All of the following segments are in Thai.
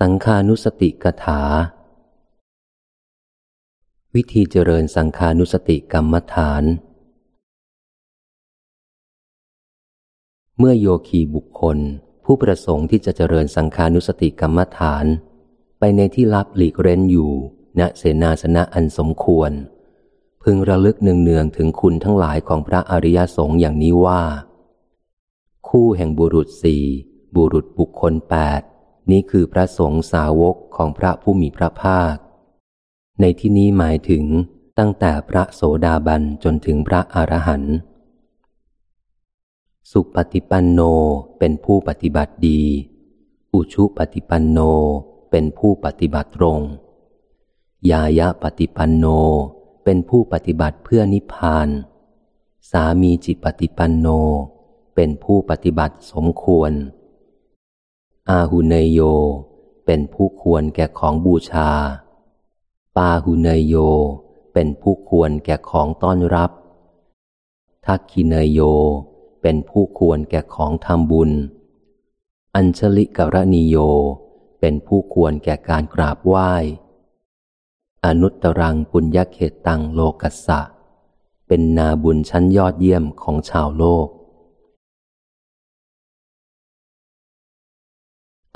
สังคานุสติกถา วิธีเจริญสังคานุสติกรรมฐาน เมื่อโยคีบุคคล ผู้ประสงค์ที่จะเจริญสังคานุสติกรรมฐาน ไปในที่ลับหลีกเร้นอยู่ ณเสนาสนะอันสมควร พึงระลึกเนืองๆถึงคุณทั้งหลายของพระอริยสงฆ์อย่างนี้ว่า คู่แห่งบุรุษสี่บุรุษบุคคลแปด นี้คือพระสงฆ์สาวกของพระผู้มีพระภาค ในที่นี้หมายถึงตั้งแต่พระโสดาบันจนถึงพระอรหันต์ สุปฏิปันโนเป็นผู้ปฏิบัติดี อุชุปฏิปันโนเป็นผู้ปฏิบัติตรง ยายะปฏิปันโนเป็นผู้ปฏิบัติเพื่อนิพพาน สามีจิปฏิปันโน เป็นผู้ปฏิบัติสมควร อาหุเนยโย เป็นผู้ควรแก่ของบูชา ปาหุเนยโย เป็นผู้ควรแก่ของต้อนรับ ทักขิเนยโย เป็นผู้ควรแก่ของทำบุญ อัญชลิกรณีโย เป็นผู้ควรแก่การกราบไหว้ อนุตตรังปุญญเขตตังโลกัสสะ เป็นนาบุญชั้นยอดเยี่ยมของชาวโลก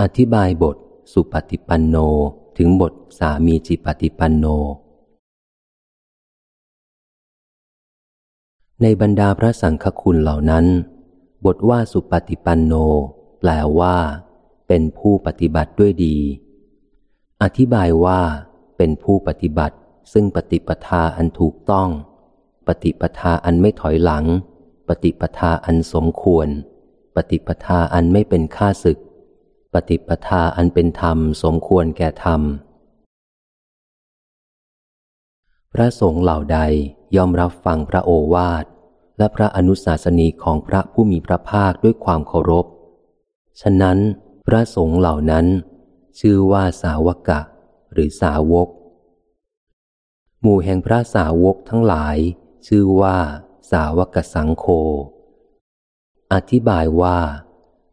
อธิบายบท สุปฏิปันโนถึงบทสามีจิปฏิปันโน ในบรรดาพระสังฆคุณเหล่านั้น บทว่าสุปฏิปันโน แปลว่า เป็นผู้ปฏิบัติด้วยดี อธิบายว่า เป็นผู้ปฏิบัติ ซึ่งปฏิปทาอันถูกต้อง ปฏิปทาอันไม่ถอยหลัง ปฏิปทาอันสมควร ปฏิปทาอันไม่เป็นค่าศึก ฏิปทาอันเป็นธรรมสมควรแก่ธรรม พระสงฆ์เหล่าใดยอมรับฟังพระโอวาท และพระอนุสาสนีของพระผู้มีพระภาคด้วยความเคารพ ฉะนั้น พระสงฆ์เหล่านั้น ชื่อว่าสาวกะ หรือสาวก หมู่แห่งพระสาวกทั้งหลาย ชื่อว่า สาวกสังโฆอธิบายว่า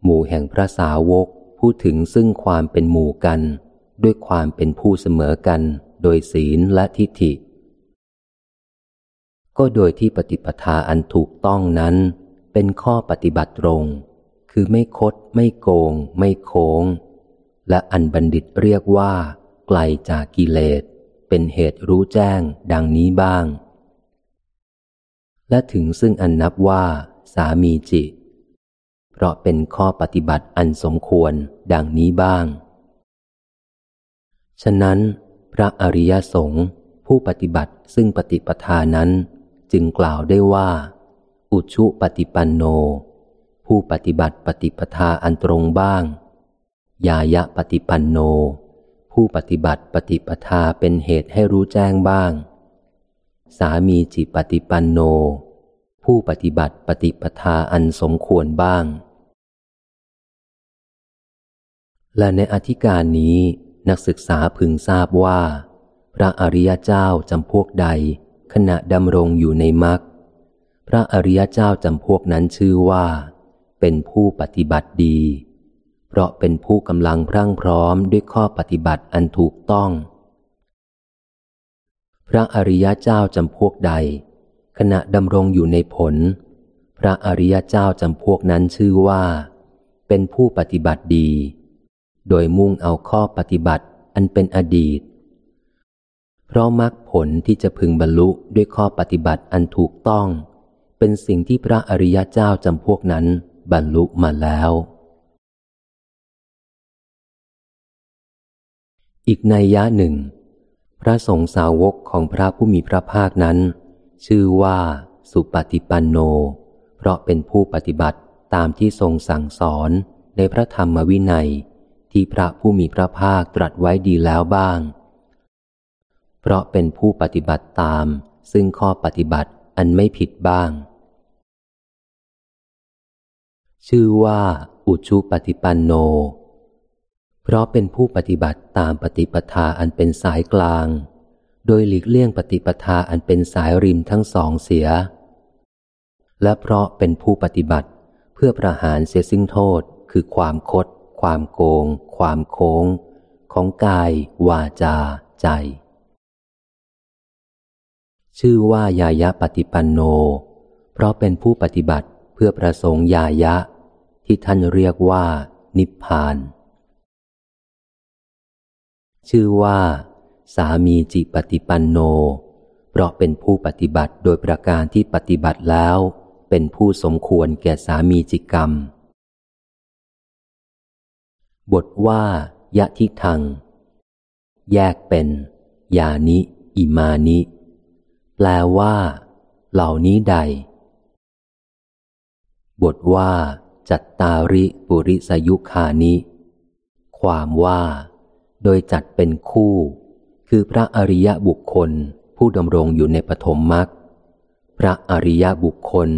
หมู่แห่งพระสาวก พูดถึงซึ่งความเป็นหมู่กัน ด้วยความเป็นผู้เสมอกัน โดยศีลและทิฏฐิ ก็โดยที่ปฏิปทาอันถูกต้องนั้น เป็นข้อปฏิบัติตรง คือไม่คด ไม่โกง ไม่โค้ง และอันบัณฑิตเรียกว่า ไกลจากกิเลส เป็นเหตุรู้แจ้งดังนี้บ้าง และถึงซึ่งอันนับว่า สามีจิต เพราะเป็นข้อปฏิบัติอันสมควรดังนี้บ้าง ฉะนั้น พระอริยสงฆ์ผู้ปฏิบัติซึ่งปฏิปทานั้น จึงกล่าวได้ว่า อุชุปฏิปันโน ผู้ปฏิบัติปฏิปทาอันตรงบ้าง ยายะปฏิปันโน ผู้ปฏิบัติปฏิปทาเป็นเหตุให้รู้แจ้งบ้าง สามีจิปฏิปันโนผู้ปฏิบัติปฏิปทาอันสมควรบ้าง และในอธิการนี้นักศึกษาพึงทราบว่า พระอริยเจ้าจำพวกใด ขณะดำรงอยู่ในมรรคพระอริยเจ้าจำพวกนั้นชื่อว่า เป็นผู้ปฏิบัติดี เพราะเป็นผู้กำลังพรั่งพร้อมด้วยข้อปฏิบัติอันถูกต้อง พระอริยเจ้าจำพวกใด ขณะดำรงอยู่ในผล พระอริยเจ้าจำพวกนั้นชื่อว่า เป็นผู้ปฏิบัติดี โดยมุ่งเอาข้อปฏิบัติอันเป็นอดีต เพราะมรรคผลที่จะพึงบรรลุด้วยข้อปฏิบัติอันถูกต้อง เป็นสิ่งที่พระอริยเจ้าจำพวกนั้นบรรลุมาแล้ว อีกในยะหนึ่ง พระสงฆ์สาวกของพระผู้มีพระภาคนั้น ชื่อว่าสุปฏิปันโน เพราะเป็นผู้ปฏิบัติตามที่ทรงสั่งสอนในพระธรรมวินัย ที่พระผู้มีพระภาคตรัสไว้ดีแล้วบ้าง เพราะเป็นผู้ปฏิบัติตาม ซึ่งข้อปฏิบัติอันไม่ผิดบ้าง ชื่อว่า อุชุปฏิปันโน เพราะเป็นผู้ปฏิบัติตามปฏิปทาอันเป็นสายกลาง โดยหลีกเลี่ยงปฏิปทาอันเป็นสายริมทั้งสองเสีย และเพราะเป็นผู้ปฏิบัติเพื่อประหารเสียซึ่งโทษคือความคด ความโกง ความโค้ง ของกาย วาจา ใจ ชื่อว่ายายะปฏิปันโน เพราะเป็นผู้ปฏิบัติเพื่อประสงค์ยายะ ที่ท่านเรียกว่า นิพพาน ชื่อว่า สามีจิปฏิปันโน เพราะเป็นผู้ปฏิบัติโดยประการที่ปฏิบัติแล้ว เป็นผู้สมควรแก่สามีจิกรรม บทว่ายะทิทัง แยกเป็นยานิ อิมานิ แปลว่า เหล่านี้ใด บทว่า จัตตาริปุริสยุคานิ ความว่า โดยจัดเป็นคู่ คือพระอริยบุคคลผู้ดำรงอยู่ในปฐมมรรคพระอริยบุคคล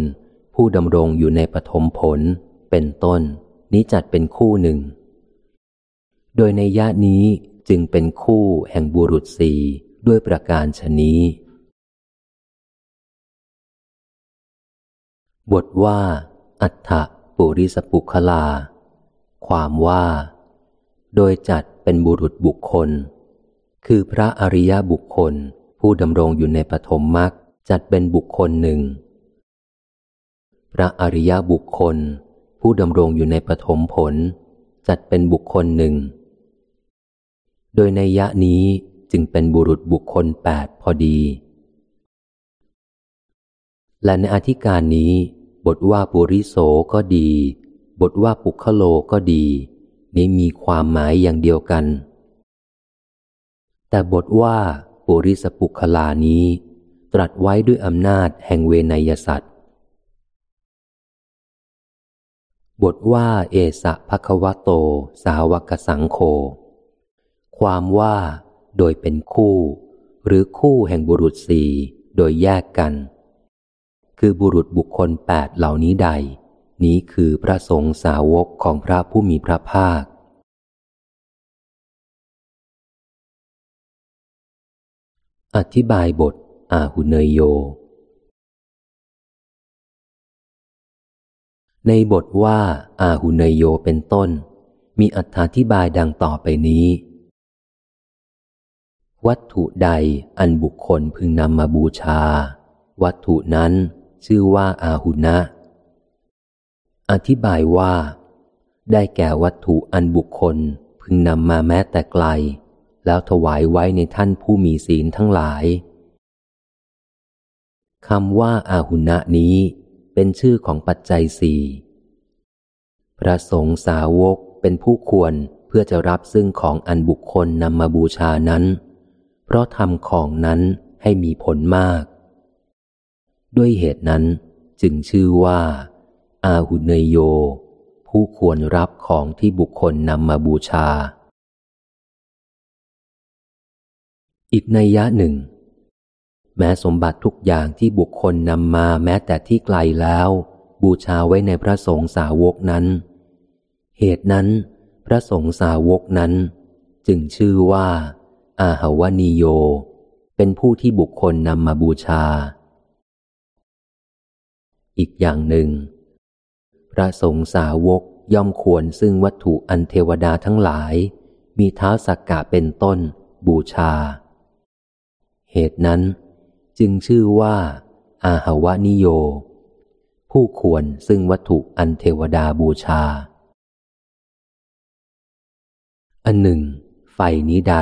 ผู้ดำรงอยู่ในปฐมผลเป็นต้น นี้จัดเป็นคู่หนึ่ง โดยในยะนี้จึงเป็นคู่แห่งบุรุษสี่ด้วยประการชนี้ บทว่า อัฏฐปุริสปุคลา ความว่า โดยจัดเป็นบุรุษบุคคล คือพระอริยบุคคลผู้ดำรงอยู่ในปฐมมรรคจัดเป็นบุคคลหนึ่ง พระอริยบุคคล ผู้ดำรงอยู่ในปฐมผล จัดเป็นบุคคลหนึ่ง โดยในยะนี้จึงเป็นบุรุษบุคคลแปดพอดี และในอธิการนี้ บทว่าปุริโสก็ดี บทว่าปุคโลก็ดี นี้มีความหมายอย่างเดียวกัน แต่บทว่าปุริสปุคลานี้ ตรัสไว้ด้วยอำนาจแห่งเวนยสัตว์บทว่าเอสะภควโต สาวกสังโฆ ความว่าโดยเป็นคู่ หรือคู่แห่งบุรุษสี่โดยแยกกัน คือบุรุษบุคคลแปดเหล่านี้ใด นี้คือพระสงฆ์สาวกของพระผู้มีพระภาค อธิบายบท อาหุเนยโย ในบทว่าอาหุเนยโยเป็นต้น มีอธิบายดังต่อไปนี้ วัตถุใดอันบุคคลพึงนำมาบูชา วัตถุนั้นชื่อว่าอาหุนะ อธิบายว่า ได้แก่วัตถุอันบุคคลพึงนำมาแม้แต่ไกล แล้วถวายไว้ในท่านผู้มีศีลทั้งหลายคำว่าอาหุนะนี้เป็นชื่อของปัจจัยสี่พระสงฆ์สาวกเป็นผู้ควรเพื่อจะรับซึ่งของอันบุคคลนำมาบูชานั้น เพราะทำของนั้นให้มีผลมาก ด้วยเหตุนั้นจึงชื่อว่า อาหุเนยโย ผู้ควรรับของที่บุคคลนำมาบูชา อีกในยะหนึ่ง แม้สมบัติทุกอย่างที่บุคคลนำมาแม้แต่ที่ไกลแล้ว บูชาไว้ในพระสงฆ์สาวกนั้น เหตุนั้น พระสงฆ์สาวกนั้น จึงชื่อว่า อาหาวนีโย เป็นผู้ที่บุคคลนำมาบูชา อีกอย่างหนึ่ง พระสงฆ์สาวกย่อมควรซึ่งวัตถุอันเทวดาทั้งหลาย มีเท้าสักกะเป็นต้น บูชา เหตุนั้น จึงชื่อว่า อาหาวนิโย ผู้ควรซึ่งวัตถุอันเทวดาบูชา อันหนึ่ง ไฟนี้ใด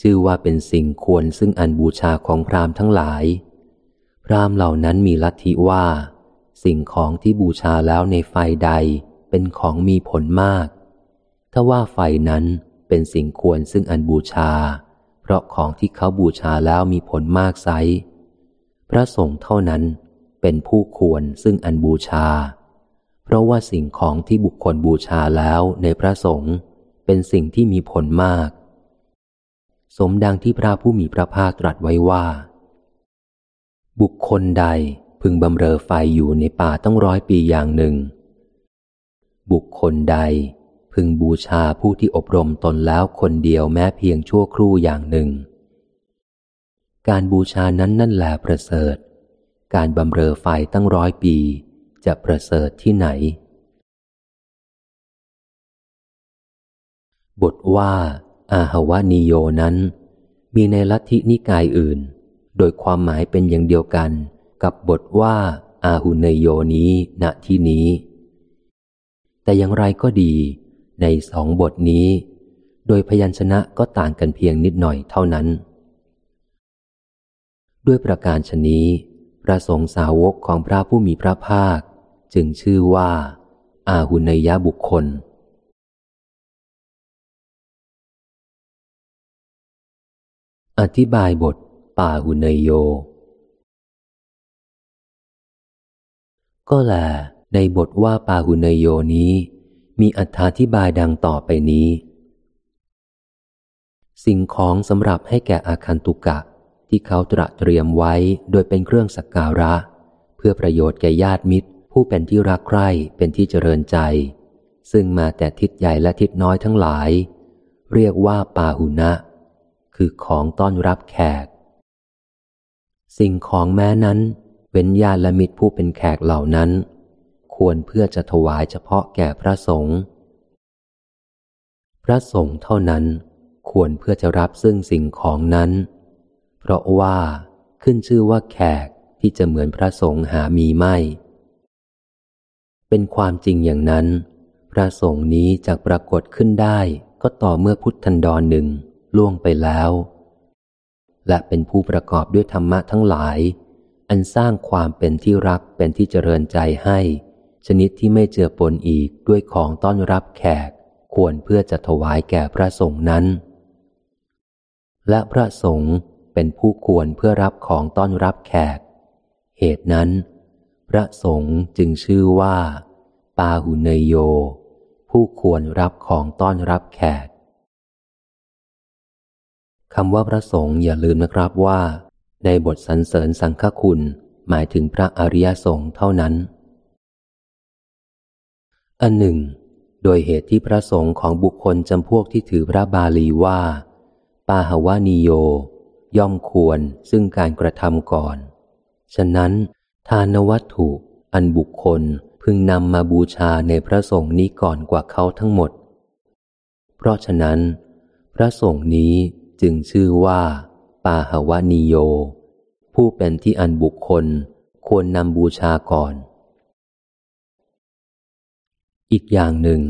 ชื่อว่าเป็นสิ่งควรซึ่งอันบูชาของพราหมณ์ทั้งหลาย พราหมณ์เหล่านั้นมีลัทธิว่า สิ่งของที่บูชาแล้วในไฟใดเป็นของมีผลมาก ถ้าว่าไฟนั้นเป็นสิ่งควรซึ่งอันบูชา เพราะของที่เขาบูชาแล้วมีผลมากไซพระสงฆ์เท่านั้นเป็นผู้ควรซึ่งอันบูชา เพราะว่าสิ่งของที่บุคคลบูชาแล้วในพระสงฆ์เป็นสิ่งที่มีผลมาก สมดังที่พระผู้มีพระภาคตรัสไว้ว่า บุคคลใดพึงบำเรอไฟอยู่ในป่าต้องร้อยปีอย่างหนึ่ง บุคคลใดพึงบูชาผู้ที่อบรมตนแล้วคนเดียวแม้เพียงชั่วครู่อย่างหนึ่ง การบูชานั้นนั่นแหละประเสริฐ การบำเรอไฟตั้งร้อยปีจะประเสริฐที่ไหน บทว่า อาหวานิโยนั้น มีในลัทธินิกายอื่น โดยความหมายเป็นอย่างเดียวกันกับบทว่าอาหุเนโยนี้ณที่นี้ แต่อย่างไรก็ดี ในสองบทนี้ โดยพยัญชนะก็ต่างกันเพียงนิดหน่อยเท่านั้น ด้วยประการชนี้ พระสงฆ์สาวกของพระผู้มีพระภาค จึงชื่อว่า อาหุเนยบุคคล อธิบายบทปาหุเนโย ก็แลในบทว่าปาหุเนโยนี้ มีอธิบายดังต่อไปนี้ สิ่งของสำหรับให้แก่อาคันตุกะ ที่เขาตระเตรียมไว้โดยเป็นเครื่องสักการะ เพื่อประโยชน์แก่ญาติมิตร ผู้เป็นที่รักใคร่เป็นที่เจริญใจ ซึ่งมาแต่ทิศใหญ่และทิศน้อยทั้งหลาย เรียกว่าปาหุนะ คือของต้อนรับแขก สิ่งของแม้นั้น เว้นญาติและมิตรผู้เป็นแขกเหล่านั้น ควรเพื่อจะถวายเฉพาะแก่พระสงฆ์พระสงฆ์เท่านั้นควรเพื่อจะรับซึ่งสิ่งของนั้น เพราะว่าขึ้นชื่อว่าแขกที่จะเหมือนพระสงฆ์หามีไม่ เป็นความจริงอย่างนั้น พระสงฆ์นี้จะปรากฏขึ้นได้ก็ต่อเมื่อพุทธันดรหนึ่ง ล่วงไปแล้ว และเป็นผู้ประกอบด้วยธรรมะทั้งหลาย อันสร้างความเป็นที่รักเป็นที่เจริญใจให้ ชนิดที่ไม่เจือปนอีกด้วยของต้อนรับแขกควรเพื่อจะถวายแก่พระสงฆ์นั้น และพระสงฆ์เป็นผู้ควรเพื่อรับของต้อนรับแขก เหตุนั้น พระสงฆ์จึงชื่อว่า ปาหุเนโย ผู้ควรรับของต้อนรับแขก คำว่าพระสงฆ์อย่าลืมนะครับว่า ในบทสรรเสริญสังฆคุณ หมายถึงพระอริยสงฆ์เท่านั้น อันหนึ่ง โดยเหตุที่พระสงฆ์ของบุคคลจำพวกที่ถือพระบาลีว่า ปาหวานิโย ย่อมควรซึ่งการกระทำก่อน ฉะนั้น ทานวัตถุอันบุคคลพึงนำมาบูชาในพระสงฆ์นี้ก่อนกว่าเขาทั้งหมด เพราะฉะนั้น พระสงฆ์นี้ จึงชื่อว่า ปาหวานิโย ผู้เป็นที่อันบุคคลควรนำบูชาก่อน อีกอย่างหนึ่ง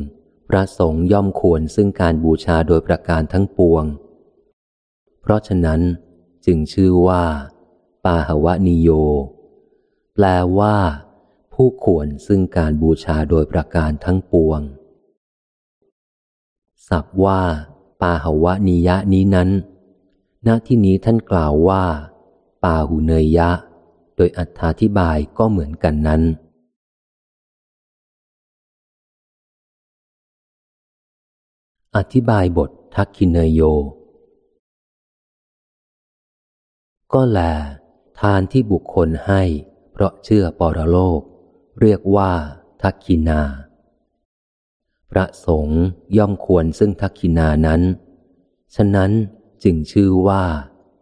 พระสงฆ์ย่อมควรซึ่งการบูชาโดยประการทั้งปวง เพราะฉะนั้นจึงชื่อว่า ปาหวานิโย แปลว่า ผู้ควรซึ่งการบูชาโดยประการทั้งปวงสับว่า ปาหวะนิยะนี้นั้น ณ ที่นี้ท่านกล่าวว่า ปาหูเนยยะ โดยอัธาธิบายก็เหมือนกันนั้น อธิบายบททักคินเนยโย ก็แล ทานที่บุคคลให้ เพราะเชื่อปรโลก เรียกว่าทักคินา ระสงฆ์ย่อมควรซึ่งทักคินานั้น ฉะนั้นจึงชื่อว่า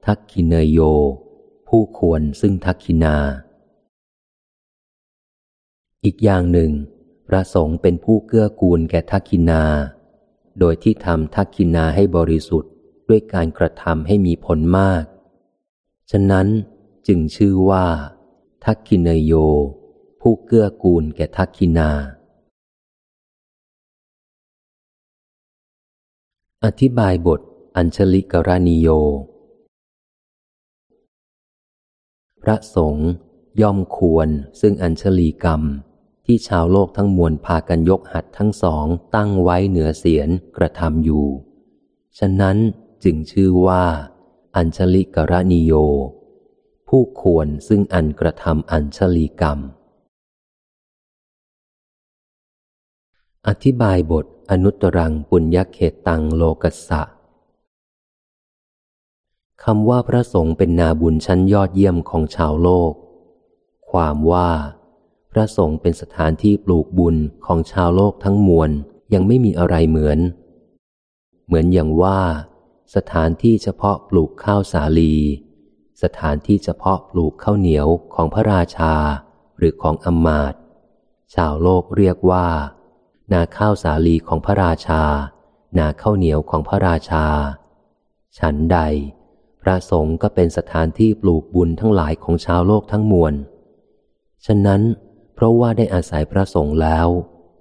ทักคินเนโย ผู้ควรซึ่งทักคินา อีกอย่างหนึ่ง พระสงฆ์เป็นผู้เกื้อกูลแก่ทักคินา โดยที่ทำทักคินาให้บริสุทธิ์ด้วยการกระทำให้มีผลมาก ฉะนั้นจึงชื่อว่า ทักคินเนโย ผู้เกื้อกูลแก่ทักคินา อธิบายบท อัญชลิกรณิโย พระสงฆ์ย่อมควรซึ่งอัญชลีกรรม ที่ชาวโลกทั้งมวลพากันยกหัดทั้งสองตั้งไว้เหนือเสียนกระทำอยู่ ฉะนั้นจึงชื่อว่า อัญชลิกรณิโย ผู้ควรซึ่งอันกระทำอัญชลีกรรม อธิบายบทอนุตรังปุญญเขตตังโลกัสสะคำว่าพระสงฆ์เป็นนาบุญชั้นยอดเยี่ยมของชาวโลก ความว่า พระสงฆ์เป็นสถานที่ปลูกบุญของชาวโลกทั้งมวลยังไม่มีอะไรเหมือน เหมือนอย่างว่า สถานที่เฉพาะปลูกข้าวสาลี สถานที่เฉพาะปลูกข้าวเหนียวของพระราชา หรือของอมมาตชาวโลกเรียกว่า นาข้าวสาลีของพระราชา นาข้าวเหนียวของพระราชา ฉันใด พระสงฆ์ก็เป็นสถานที่ปลูกบุญทั้งหลายของชาวโลกทั้งมวล ฉะนั้น เพราะว่าได้อาศัยพระสงฆ์แล้ว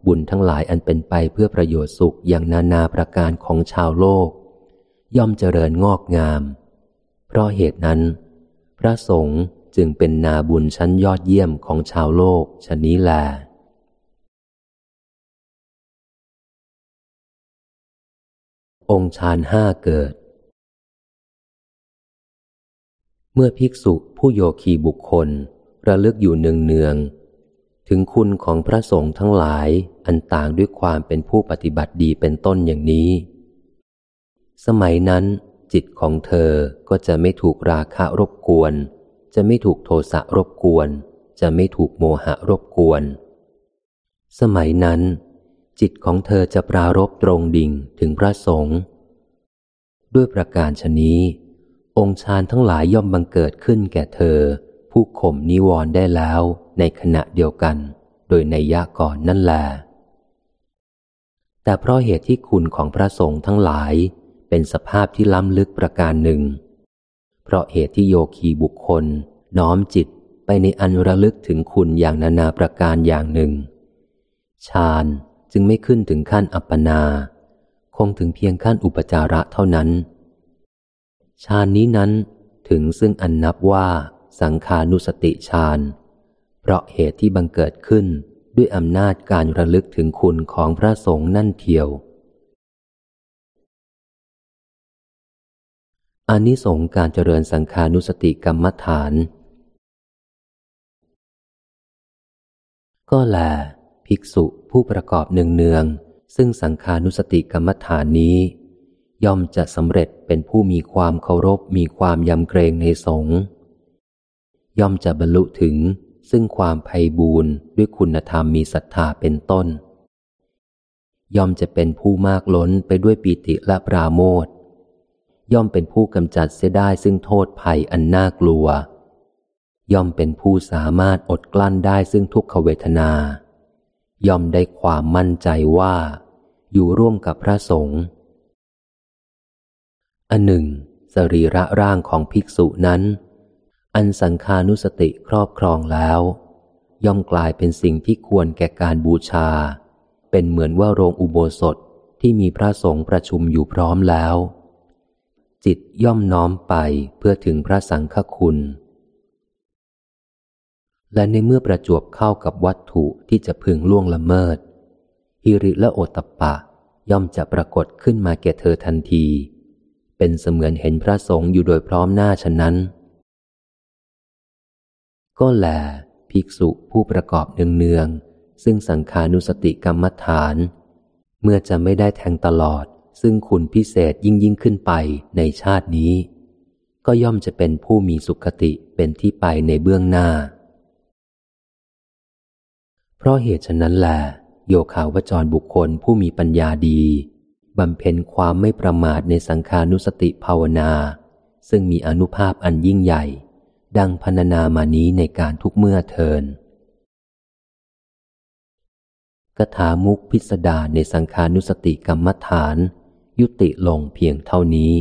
บุญทั้งหลายอันเป็นไปเพื่อประโยชน์สุขอย่างนานาประการของชาวโลก ย่อมเจริญงอกงาม เพราะเหตุนั้น พระสงฆ์จึงเป็นนาบุญชั้นยอดเยี่ยมของชาวโลกชนี้แล องค์ฌานห้าเกิด เมื่อภิกษุผู้โยคีบุคคลระลึกอยู่เนืองเนือง ถึงคุณของพระสงฆ์ทั้งหลายอันต่างด้วยความเป็นผู้ปฏิบัติดีเป็นต้นอย่างนี้ สมัยนั้น จิตของเธอก็จะไม่ถูกราคะรบกวน จะไม่ถูกโทสะรบกวน จะไม่ถูกโมหะรบกวน สมัยนั้น จิตของเธอจะปรารบตรงดิ่งถึงพระสงฆ์ด้วยประการชนี้ องค์ฌานทั้งหลายย่อมบังเกิดขึ้นแก่เธอ ผู้ข่มนิวรณ์ได้แล้วในขณะเดียวกัน โดยในยะก่อนนั่นแหละแต่เพราะเหตุที่คุณของพระสงฆ์ทั้งหลายเป็นสภาพที่ล้ำลึกประการหนึ่ง เพราะเหตุที่โยคีบุคคล น้อมจิตไปในอันระลึกถึงคุณอย่างนานาประการอย่างหนึ่งฌาน จึงไม่ขึ้นถึงขั้นอัปปนา คงถึงเพียงขั้นอุปจาระเท่านั้น ฌานนี้นั้นถึงซึ่งอันนับว่าสังขานุสติฌาน เพราะเหตุที่บังเกิดขึ้นด้วยอำนาจการระลึกถึงคุณของพระสงฆ์นั่นเทียวอานิสงส์การเจริญสังขานุสติกรรมฐาน ก็แล ภิกษุผู้ประกอบเนืองๆซึ่งสังขานุสติกรรมฐานนี้ ย่อมจะสำเร็จเป็นผู้มีความเคารพมีความยำเกรงในสงฆ์ย่อมจะบรรลุถึงซึ่งความไพ่บูรณ์ด้วยคุณธรรมมีศรัทธาเป็นต้น ย่อมจะเป็นผู้มากล้นไปด้วยปิติและปราโมทย่อมเป็นผู้กำจัดเสียได้ซึ่งโทษภัยอันน่ากลัว ย่อมเป็นผู้สามารถอดกลั้นได้ซึ่งทุกขเวทนา ย่อมได้ความมั่นใจว่า อยู่ร่วมกับพระสงฆ์อันหนึ่ง สรีระร่างของภิกษุนั้น อันสังคานุสติครอบครองแล้ว ย่อมกลายเป็นสิ่งที่ควรแก่การบูชา เป็นเหมือนว่าโรงอุโบสถที่มีพระสงฆ์ประชุมอยู่พร้อมแล้ว จิตย่อมน้อมไปเพื่อถึงพระสังฆคุณ และในเมื่อประจวบเข้ากับวัตถุที่จะพึงล่วงละเมิด ฮิริและโอตปะ ย่อมจะปรากฏขึ้นมาแก่เธอทันที เป็นเสมือนเห็นพระสงฆ์อยู่โดยพร้อมหน้าฉะนั้น ก็แล ภิกษุผู้ประกอบเนืองๆซึ่งสังขานุสติกรรมฐาน เมื่อจะไม่ได้แทงตลอด ซึ่งคุณพิเศษยิ่งยิ่งขึ้นไปในชาตินี้ ก็ย่อมจะเป็นผู้มีสุขติเป็นที่ไปในเบื้องหน้า เพราะเหตุฉะนั้นแหละโยคาวจรบุคคลผู้มีปัญญาดีบำเพ็ญความไม่ประมาทในสังขานุสติภาวนา ซึ่งมีอนุภาพอันยิ่งใหญ่ ดังพรรณนามานี้ในการทุกเมื่อเทินกถามุกพิสดารในสังขานุสติกรรมฐาน ยุติลงเพียงเท่านี้